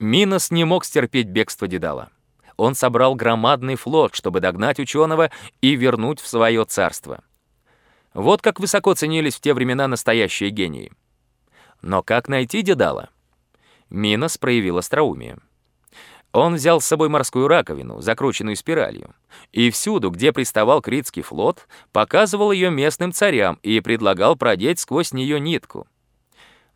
Минос не мог стерпеть бегство Дедала. Он собрал громадный флот, чтобы догнать ученого и вернуть в свое царство. Вот как высоко ценились в те времена настоящие гении. Но как найти Дедала? Минос проявил остроумие. Он взял с собой морскую раковину, закрученную спиралью, и всюду, где приставал Критский флот, показывал ее местным царям и предлагал продеть сквозь нее нитку.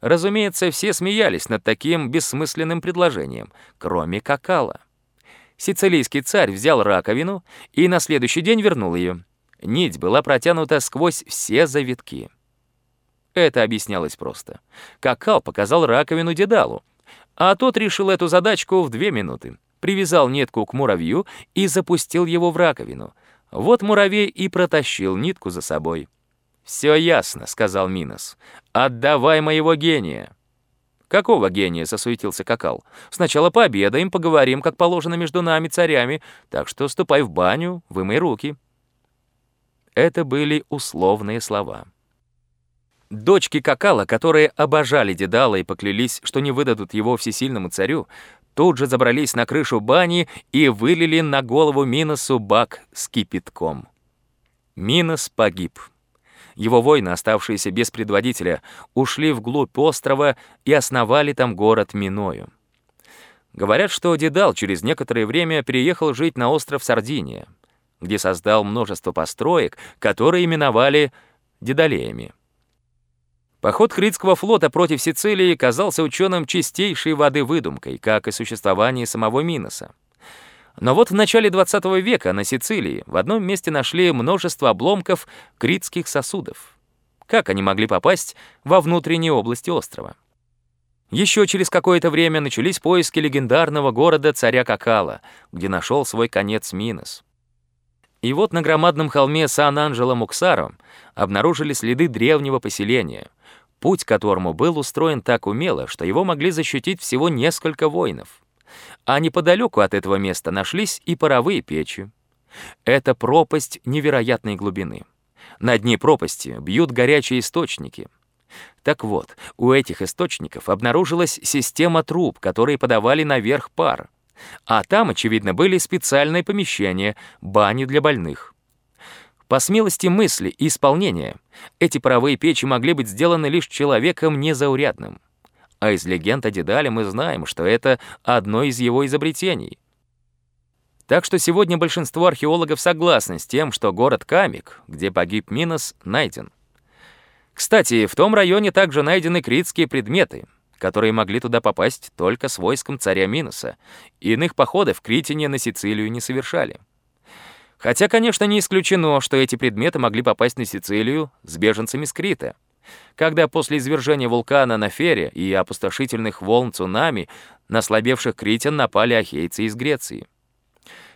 Разумеется, все смеялись над таким бессмысленным предложением, кроме Какала. Сицилийский царь взял раковину и на следующий день вернул ее. Нить была протянута сквозь все завитки. Это объяснялось просто. Какал показал раковину Дедалу, а тот решил эту задачку в две минуты. Привязал нитку к муравью и запустил его в раковину. Вот муравей и протащил нитку за собой. «Все ясно», — сказал Минос. «Отдавай моего гения». «Какого гения?» — засуетился Какал. «Сначала пообедаем, поговорим, как положено между нами, царями, так что ступай в баню, вымой руки». Это были условные слова. Дочки Какала, которые обожали Дедала и поклялись, что не выдадут его всесильному царю, тут же забрались на крышу бани и вылили на голову Миносу бак с кипятком. Минос погиб. Его воины, оставшиеся без предводителя, ушли вглубь острова и основали там город Миною. Говорят, что Дедал через некоторое время переехал жить на остров Сардиния, где создал множество построек, которые именовали Дедалеями. Поход Критского флота против Сицилии казался ученым чистейшей воды выдумкой, как и существование самого Миноса. Но вот в начале 20 века на Сицилии в одном месте нашли множество обломков критских сосудов. Как они могли попасть во внутренние области острова? Еще через какое-то время начались поиски легендарного города царя Какала, где нашел свой конец Минос. И вот на громадном холме Сан-Анджело-Муксаро обнаружили следы древнего поселения — путь к которому был устроен так умело, что его могли защитить всего несколько воинов. А неподалеку от этого места нашлись и паровые печи. Это пропасть невероятной глубины. На дне пропасти бьют горячие источники. Так вот, у этих источников обнаружилась система труб, которые подавали наверх пар. А там, очевидно, были специальные помещения, бани для больных. По смелости мысли и исполнения, эти паровые печи могли быть сделаны лишь человеком незаурядным. А из легенд о Дедале мы знаем, что это одно из его изобретений. Так что сегодня большинство археологов согласны с тем, что город Камик, где погиб Минос, найден. Кстати, в том районе также найдены критские предметы, которые могли туда попасть только с войском царя Миноса. Иных походов критяне на Сицилию не совершали. Хотя, конечно, не исключено, что эти предметы могли попасть на Сицилию с беженцами с Крита. Когда после извержения вулкана на Фере и опустошительных волн цунами на слабевших критян напали ахейцы из Греции.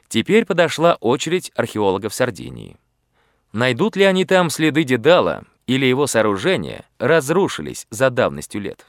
Теперь подошла очередь археологов Сардинии. Найдут ли они там следы Дедала или его сооружения разрушились за давностью лет?